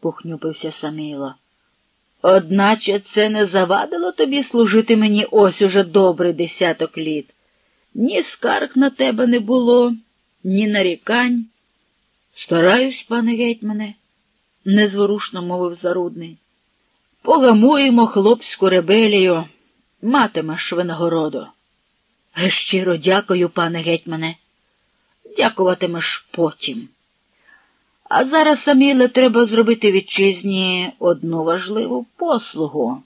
похнюпився Саміло. Одначе це не завадило тобі служити мені ось уже добрий десяток літ. Ні скарг на тебе не було, ні нарікань. Стараюсь, пане гетьмане, незворушно мовив зарудний. Погамуємо хлопську ребелію, матимеш винагороду. Щиро дякую, пане гетьмане. Дякуватимеш потім. А зараз, Саміле, треба зробити вітчизні одну важливу послугу.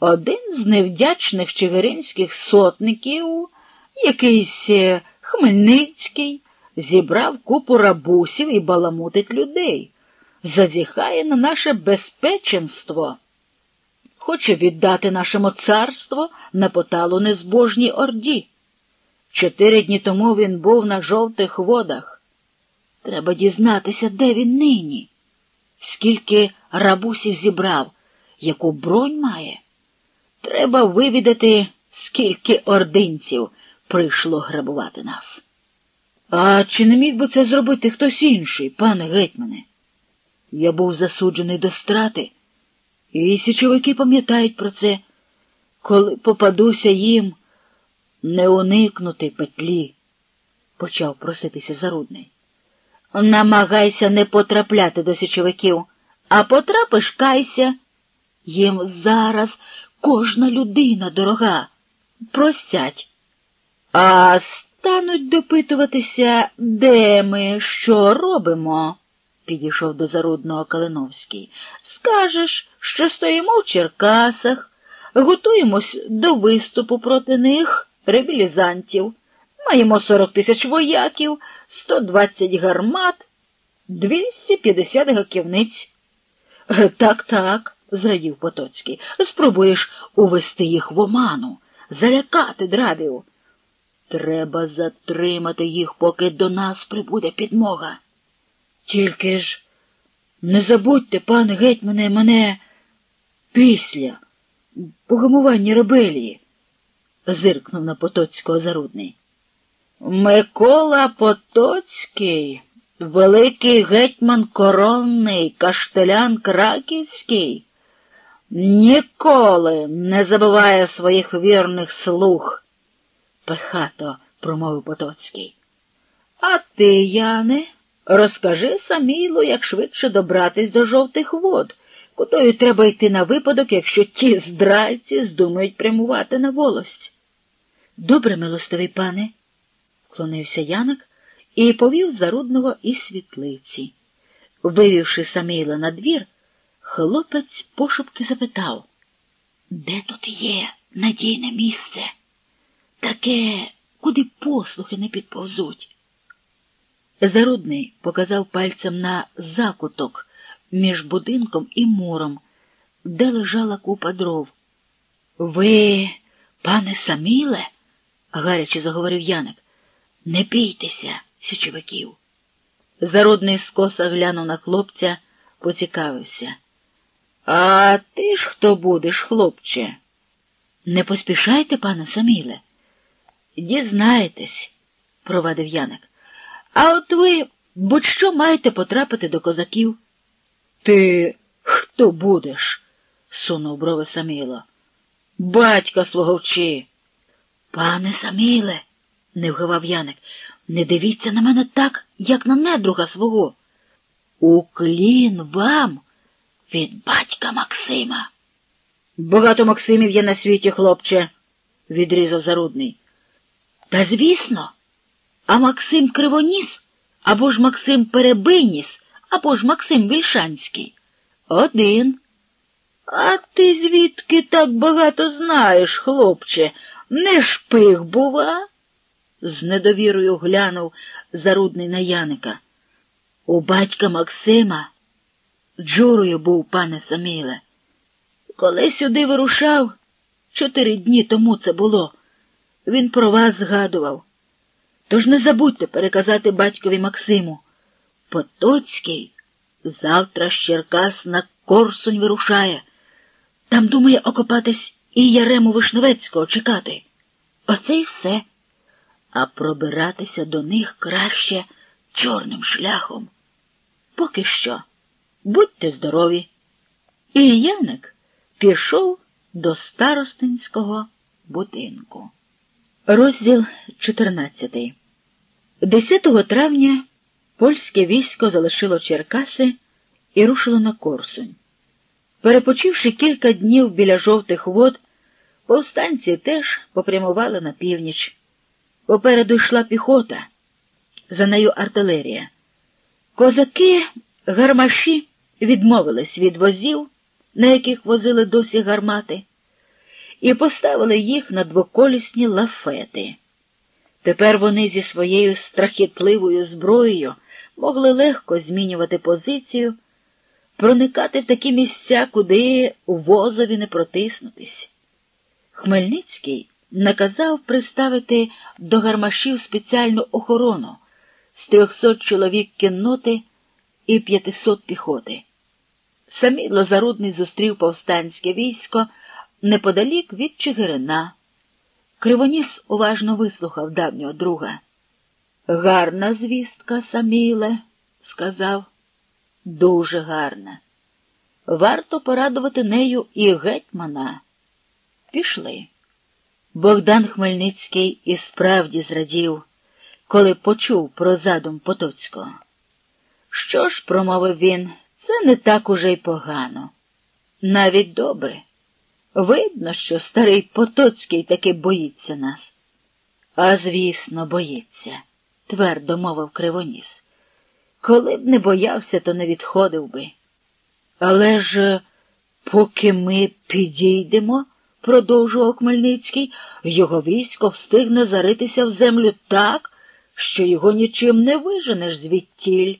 Один з невдячних чигиринських сотників, якийсь е, Хмельницький, зібрав купу рабусів і баламутить людей, зазіхає на наше безпеченство. Хоче віддати нашому царство на поталу незбожній орді. Чотири дні тому він був на жовтих водах. Треба дізнатися, де він нині, скільки рабусів зібрав, яку бронь має. Треба вивідати, скільки ординців прийшло грабувати нас. А чи не міг би це зробити хтось інший, пане гетьмане? Я був засуджений до страти, і січовики пам'ятають про це, коли попадуся їм не уникнути петлі, почав проситися зарудний. Намагайся не потрапляти до січовиків, а потрапиш кайся. Їм зараз кожна людина дорога. Простять. А стануть допитуватися, де ми що робимо, підійшов до зарудного Калиновський. Скажеш, що стоїмо в Черкасах, готуємось до виступу проти них, ребілізантів. Маємо 40 тисяч вояків, 120 гармат, 250 гаківниць. Так, так, зрадів Потоцький, спробуєш увести їх в оману, залякати драбів. Треба затримати їх, поки до нас прибуде підмога. Тільки ж не забудьте, пане гетьмане, мене після погамування ребелії, зиркнув на Потоцького зарудний. Микола Потоцький, великий гетьман коронний, каштелян краківський, ніколи не забуває своїх вірних слуг, пехато промовив Потоцький. А ти, Яне, розкажи Самілу, як швидше добратись до жовтих вод, кутою треба йти на випадок, якщо ті здрайці здумають прямувати на волость. Добре, милостивий пане вклонився Яник і повів зарудного із світлиці. Вивівши Саміла на двір, хлопець пошепки запитав, де тут є надійне місце? Таке, куди послухи не підповзуть. Зарудний показав пальцем на закуток між будинком і муром, де лежала купа дров. Ви, пане Саміле, гаряче заговорив Яник, не бійтеся, січовиків. Зарудний скоса глянув на хлопця, поцікавився. А ти ж хто будеш, хлопче? Не поспішайте, пане Саміле. Дізнаєтесь, провадив Яник. А от ви будь-що маєте потрапити до козаків. Ти хто будеш? сунув брови Саміла. Батька свого вчи. Пане Саміле не вгивав Яник. Не дивіться на мене так, як на недруга свого. Уклін вам від батька Максима. Багато Максимів є на світі, хлопче, відрізав зарудний. Та звісно, а Максим Кривоніс, або ж Максим Перебиніс, або ж Максим Вільшанський. Один. А ти звідки так багато знаєш, хлопче? Не шпих, бува? З недовірою глянув зарудний на Яника. У батька Максима джурою був, пане Саміле. Коли сюди вирушав, чотири дні тому це було, він про вас згадував. Тож не забудьте переказати батькові Максиму. Потоцький завтра з Черкас на Корсунь вирушає. Там думає окопатись і Ярему Вишневецького чекати. Оце й все а пробиратися до них краще чорним шляхом. Поки що Будьте здорові. І Яник пішов до старостинського будинку. Розділ 14 10 травня польське військо залишило Черкаси і рушило на Корсунь. Перепочивши кілька днів біля жовтих вод, повстанці теж попрямували на північ. Попереду йшла піхота, за нею артилерія. Козаки гармаші відмовились від возів, на яких возили досі гармати, і поставили їх на двоколісні лафети. Тепер вони зі своєю страхітливою зброєю могли легко змінювати позицію, проникати в такі місця, куди у возові не протиснутись. Хмельницький наказав приставити до гармашів спеціальну охорону з трьохсот чоловік кінноти і п'ятисот піхоти. Самі Лазарудний зустрів повстанське військо неподалік від Чигирина. Кривоніс уважно вислухав давнього друга. Гарна звістка, Саміле, сказав, дуже гарна. Варто порадувати нею і гетьмана. Пішли. Богдан Хмельницький і справді зрадів, коли почув про задум Потоцького. Що ж, промовив він, це не так уже й погано. Навіть добре. Видно, що старий Потоцький таки боїться нас. А звісно, боїться, твердо мовив Кривоніс. Коли б не боявся, то не відходив би. Але ж, поки ми підійдемо, продовжував Хмельницький, його військо встигне заритися в землю так, що його нічим не виженеш звідтіль.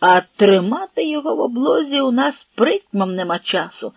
А тримати його в облозі у нас притьмом нема часу.